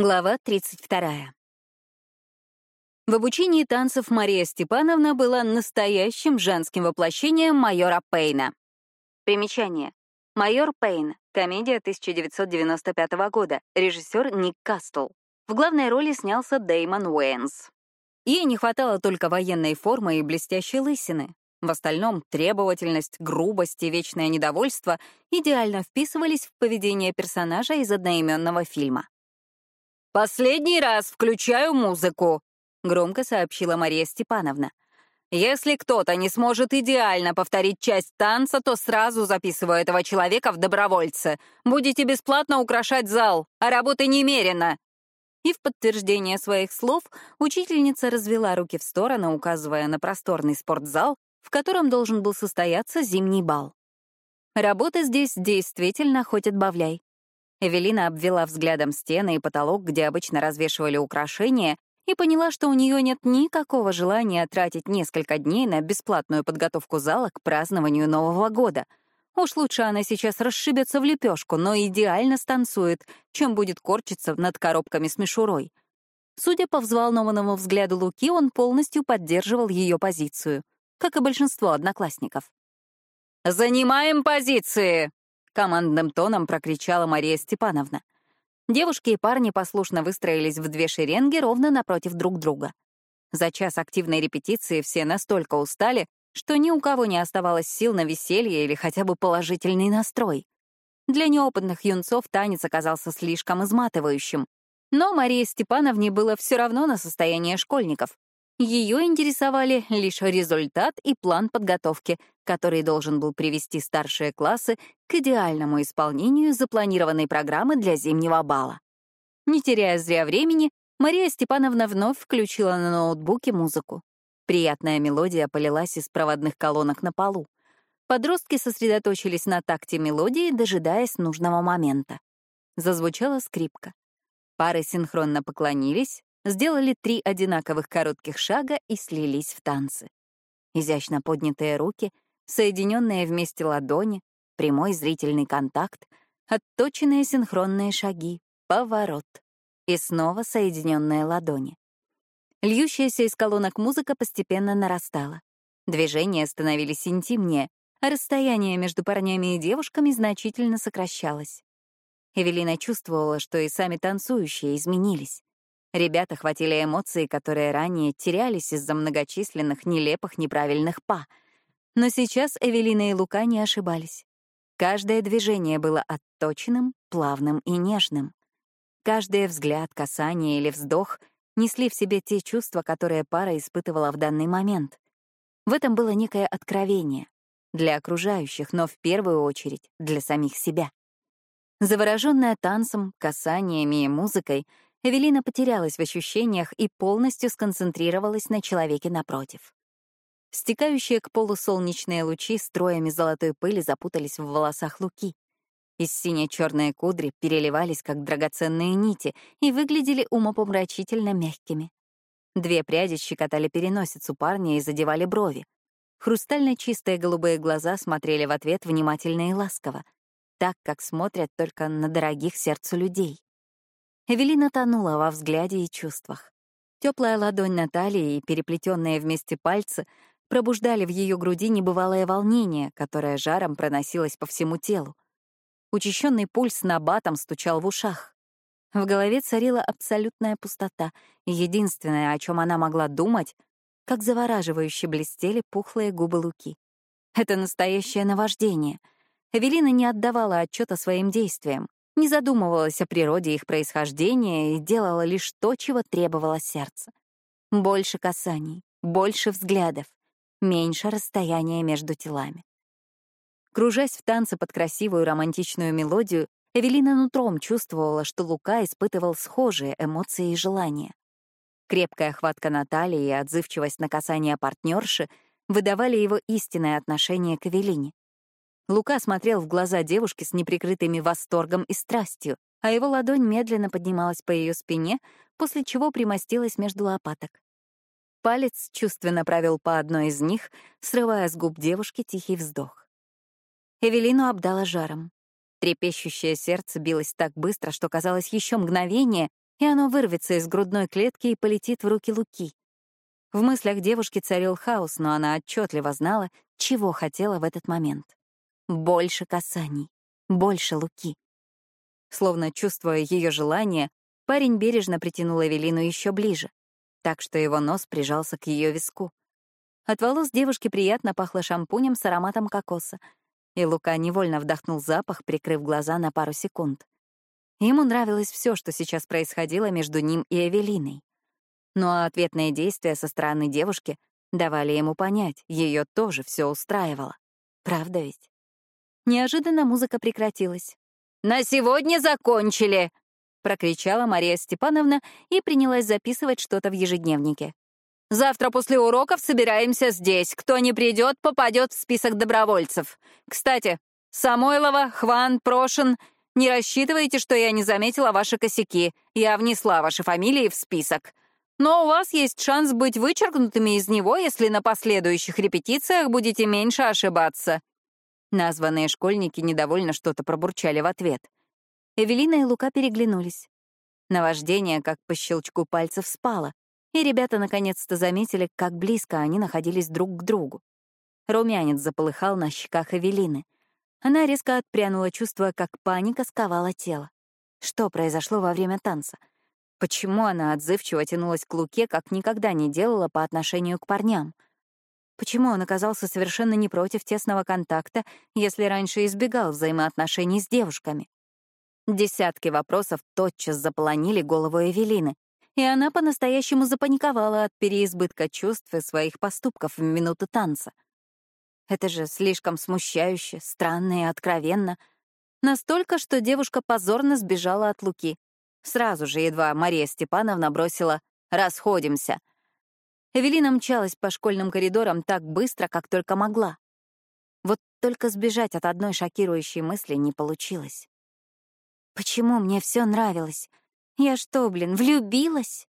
Глава 32. В обучении танцев Мария Степановна была настоящим женским воплощением майора Пейна. Примечание. Майор Пейн. Комедия 1995 года. Режиссер Ник Кастл. В главной роли снялся Дэймон Уэйнс. Ей не хватало только военной формы и блестящей лысины. В остальном требовательность, грубость и вечное недовольство идеально вписывались в поведение персонажа из одноименного фильма. «Последний раз включаю музыку», — громко сообщила Мария Степановна. «Если кто-то не сможет идеально повторить часть танца, то сразу записываю этого человека в добровольцы. Будете бесплатно украшать зал, а работы немерено». И в подтверждение своих слов учительница развела руки в стороны, указывая на просторный спортзал, в котором должен был состояться зимний бал. Работа здесь действительно хоть отбавляй. Эвелина обвела взглядом стены и потолок, где обычно развешивали украшения, и поняла, что у нее нет никакого желания тратить несколько дней на бесплатную подготовку зала к празднованию Нового года. Уж лучше она сейчас расшибется в лепешку, но идеально станцует, чем будет корчиться над коробками с мишурой. Судя по взволнованному взгляду Луки, он полностью поддерживал ее позицию, как и большинство одноклассников. «Занимаем позиции!» Командным тоном прокричала Мария Степановна. Девушки и парни послушно выстроились в две шеренги ровно напротив друг друга. За час активной репетиции все настолько устали, что ни у кого не оставалось сил на веселье или хотя бы положительный настрой. Для неопытных юнцов танец оказался слишком изматывающим. Но Марии Степановне было все равно на состояние школьников. Ее интересовали лишь результат и план подготовки, который должен был привести старшие классы к идеальному исполнению запланированной программы для зимнего бала. Не теряя зря времени, Мария Степановна вновь включила на ноутбуке музыку. Приятная мелодия полилась из проводных колонок на полу. Подростки сосредоточились на такте мелодии, дожидаясь нужного момента. Зазвучала скрипка. Пары синхронно поклонились, сделали три одинаковых коротких шага и слились в танцы. Изящно поднятые руки, соединенные вместе ладони, прямой зрительный контакт, отточенные синхронные шаги, поворот и снова соединенные ладони. Льющаяся из колонок музыка постепенно нарастала. Движения становились интимнее, а расстояние между парнями и девушками значительно сокращалось. Эвелина чувствовала, что и сами танцующие изменились. Ребята хватили эмоции, которые ранее терялись из-за многочисленных нелепых неправильных па. Но сейчас Эвелина и Лука не ошибались. Каждое движение было отточенным, плавным и нежным. Каждый взгляд, касание или вздох несли в себе те чувства, которые пара испытывала в данный момент. В этом было некое откровение для окружающих, но в первую очередь для самих себя. Завороженная танцем, касаниями и музыкой — Эвелина потерялась в ощущениях и полностью сконцентрировалась на человеке напротив. Стекающие к полу солнечные лучи строями золотой пыли запутались в волосах Луки. Из сине-черные кудри переливались, как драгоценные нити, и выглядели умопомрачительно мягкими. Две пряди щекотали переносицу парня и задевали брови. Хрустально чистые голубые глаза смотрели в ответ внимательно и ласково, так, как смотрят только на дорогих сердцу людей. Эвелина тонула во взгляде и чувствах. Теплая ладонь Натальи и переплетенные вместе пальцы пробуждали в ее груди небывалое волнение, которое жаром проносилось по всему телу. Учащенный пульс на батом стучал в ушах. В голове царила абсолютная пустота, и единственное, о чем она могла думать, как завораживающе блестели пухлые губы Луки. Это настоящее наваждение. Эвелина не отдавала отчета своим действиям не задумывалась о природе их происхождения и делала лишь то, чего требовало сердце. Больше касаний, больше взглядов, меньше расстояния между телами. Кружась в танце под красивую романтичную мелодию, Эвелина нутром чувствовала, что Лука испытывал схожие эмоции и желания. Крепкая хватка Натальи и отзывчивость на касание партнерши выдавали его истинное отношение к Эвелине. Лука смотрел в глаза девушки с неприкрытыми восторгом и страстью, а его ладонь медленно поднималась по ее спине, после чего примостилась между лопаток. Палец чувственно провел по одной из них, срывая с губ девушки тихий вздох. Эвелину обдала жаром. Трепещущее сердце билось так быстро, что казалось еще мгновение, и оно вырвется из грудной клетки и полетит в руки Луки. В мыслях девушки царил хаос, но она отчетливо знала, чего хотела в этот момент. Больше касаний, больше Луки. Словно чувствуя ее желание, парень бережно притянул Эвелину еще ближе, так что его нос прижался к ее виску. От волос девушки приятно пахло шампунем с ароматом кокоса, и Лука невольно вдохнул запах, прикрыв глаза на пару секунд. Ему нравилось все, что сейчас происходило между ним и Эвелиной. Но ответные действия со стороны девушки давали ему понять, ее тоже все устраивало. Правда ведь? Неожиданно музыка прекратилась. «На сегодня закончили!» — прокричала Мария Степановна и принялась записывать что-то в ежедневнике. «Завтра после уроков собираемся здесь. Кто не придет, попадет в список добровольцев. Кстати, Самойлова, Хван, Прошин, не рассчитывайте, что я не заметила ваши косяки. Я внесла ваши фамилии в список. Но у вас есть шанс быть вычеркнутыми из него, если на последующих репетициях будете меньше ошибаться». Названные школьники недовольно что-то пробурчали в ответ. Эвелина и Лука переглянулись. Наваждение, как по щелчку пальцев, спало, и ребята наконец-то заметили, как близко они находились друг к другу. Румянец заполыхал на щеках Эвелины. Она резко отпрянула, чувствуя, как паника сковала тело. Что произошло во время танца? Почему она отзывчиво тянулась к Луке, как никогда не делала по отношению к парням? Почему он оказался совершенно не против тесного контакта, если раньше избегал взаимоотношений с девушками? Десятки вопросов тотчас заполонили голову Эвелины, и она по-настоящему запаниковала от переизбытка чувств и своих поступков в минуту танца. Это же слишком смущающе, странно и откровенно. Настолько, что девушка позорно сбежала от Луки. Сразу же едва Мария Степановна бросила «расходимся». Эвелина мчалась по школьным коридорам так быстро, как только могла. Вот только сбежать от одной шокирующей мысли не получилось. Почему мне все нравилось? Я что, блин, влюбилась?